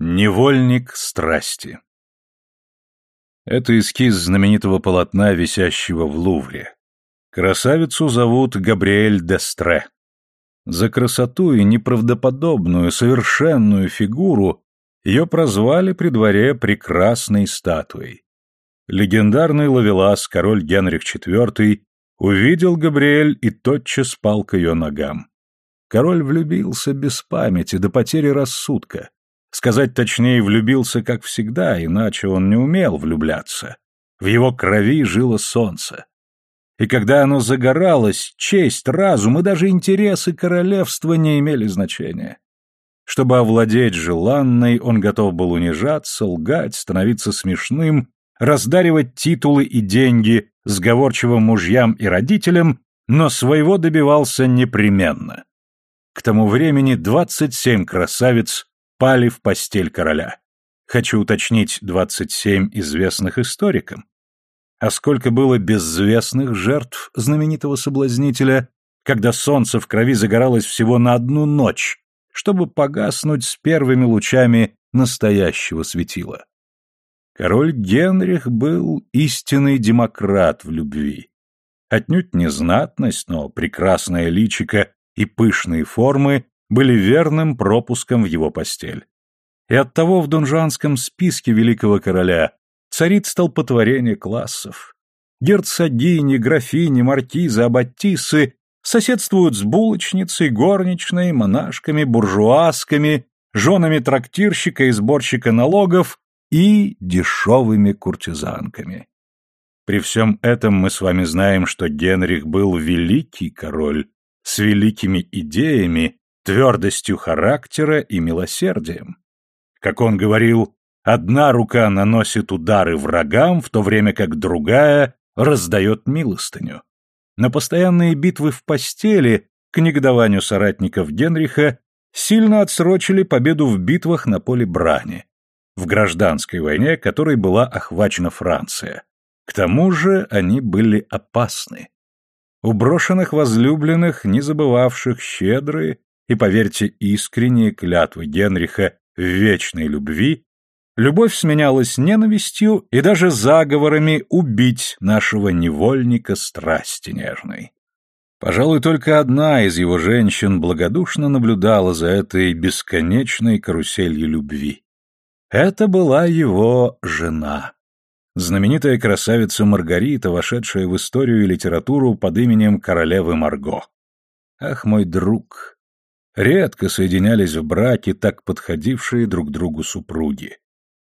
Невольник страсти Это эскиз знаменитого полотна, висящего в Лувре. Красавицу зовут Габриэль Дестре. За красоту и неправдоподобную, совершенную фигуру ее прозвали при дворе прекрасной статуей. Легендарный ловелас, король Генрих IV, увидел Габриэль и тотчас пал к ее ногам. Король влюбился без памяти, до потери рассудка. Сказать точнее, влюбился как всегда, иначе он не умел влюбляться. В его крови жило солнце. И когда оно загоралось, честь, разум и даже интересы королевства не имели значения. Чтобы овладеть желанной, он готов был унижаться, лгать, становиться смешным, раздаривать титулы и деньги сговорчивым мужьям и родителям, но своего добивался непременно. К тому времени двадцать семь красавиц пали в постель короля. Хочу уточнить, двадцать семь известных историкам. А сколько было безвестных жертв знаменитого соблазнителя, когда солнце в крови загоралось всего на одну ночь, чтобы погаснуть с первыми лучами настоящего светила. Король Генрих был истинный демократ в любви. Отнюдь не знатность, но прекрасное личико и пышные формы были верным пропуском в его постель. И оттого в дунжуанском списке великого короля царит столпотворение классов. Герцогини, графини, маркизы, аббатисы соседствуют с булочницей, горничной, монашками, буржуазками, женами трактирщика и сборщика налогов и дешевыми куртизанками. При всем этом мы с вами знаем, что Генрих был великий король, с великими идеями, твердостью характера и милосердием. Как он говорил, одна рука наносит удары врагам, в то время как другая раздает милостыню. На постоянные битвы в постели, к негодованию соратников Генриха, сильно отсрочили победу в битвах на поле брани, в гражданской войне, которой была охвачена Франция. К тому же они были опасны. У брошенных возлюбленных, не забывавших щедрые и, поверьте, искренние клятвы Генриха в вечной любви, любовь сменялась ненавистью и даже заговорами убить нашего невольника страсти нежной. Пожалуй, только одна из его женщин благодушно наблюдала за этой бесконечной каруселью любви. Это была его жена. Знаменитая красавица Маргарита, вошедшая в историю и литературу под именем королевы Марго. Ах, мой друг! Редко соединялись в браке так подходившие друг другу супруги.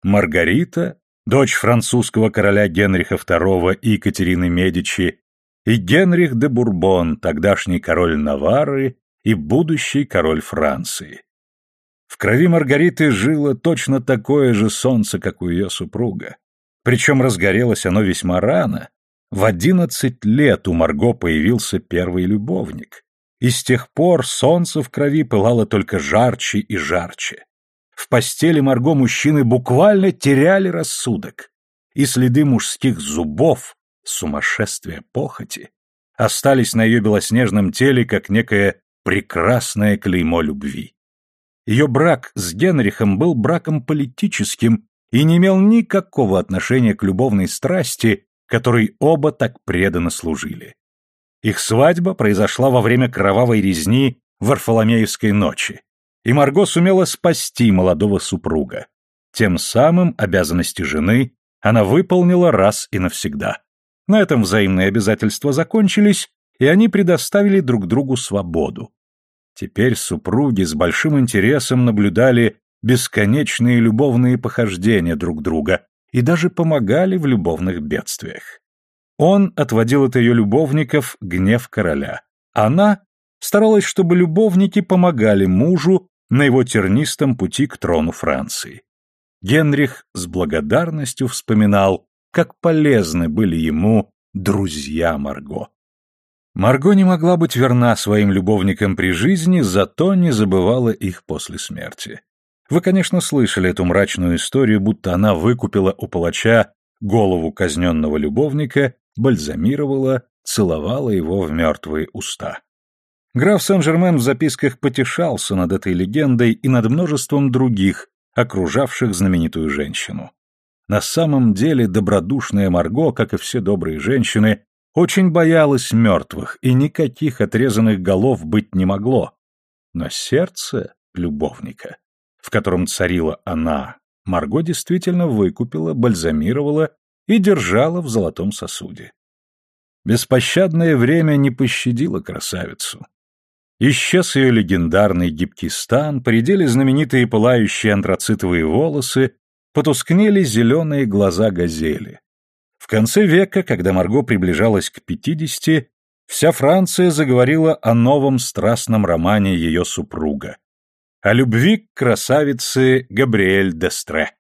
Маргарита, дочь французского короля Генриха II и Екатерины Медичи, и Генрих де Бурбон, тогдашний король Наварры и будущий король Франции. В крови Маргариты жило точно такое же солнце, как у ее супруга. Причем разгорелось оно весьма рано. В одиннадцать лет у Марго появился первый любовник. И с тех пор солнце в крови пылало только жарче и жарче. В постели Марго мужчины буквально теряли рассудок. И следы мужских зубов, сумасшествия похоти, остались на ее белоснежном теле, как некое прекрасное клеймо любви. Ее брак с Генрихом был браком политическим и не имел никакого отношения к любовной страсти, которой оба так преданно служили. Их свадьба произошла во время кровавой резни Варфоломеевской ночи, и Марго сумела спасти молодого супруга. Тем самым обязанности жены она выполнила раз и навсегда. На этом взаимные обязательства закончились, и они предоставили друг другу свободу. Теперь супруги с большим интересом наблюдали бесконечные любовные похождения друг друга и даже помогали в любовных бедствиях. Он отводил от ее любовников гнев короля. Она старалась, чтобы любовники помогали мужу на его тернистом пути к трону Франции. Генрих с благодарностью вспоминал, как полезны были ему друзья Марго. Марго не могла быть верна своим любовникам при жизни, зато не забывала их после смерти. Вы, конечно, слышали эту мрачную историю, будто она выкупила у палача голову казненного любовника, бальзамировала, целовала его в мертвые уста. Граф Сен-Жермен в записках потешался над этой легендой и над множеством других, окружавших знаменитую женщину. На самом деле добродушная Марго, как и все добрые женщины, очень боялась мертвых, и никаких отрезанных голов быть не могло. Но сердце любовника, в котором царила она, Марго действительно выкупила, бальзамировала и держала в золотом сосуде. Беспощадное время не пощадило красавицу. Исчез ее легендарный гибкий стан, поредели знаменитые пылающие антрацитовые волосы, потускнели зеленые глаза газели. В конце века, когда Марго приближалась к пятидесяти, вся Франция заговорила о новом страстном романе ее супруга. О любви к красавице Габриэль Дестре.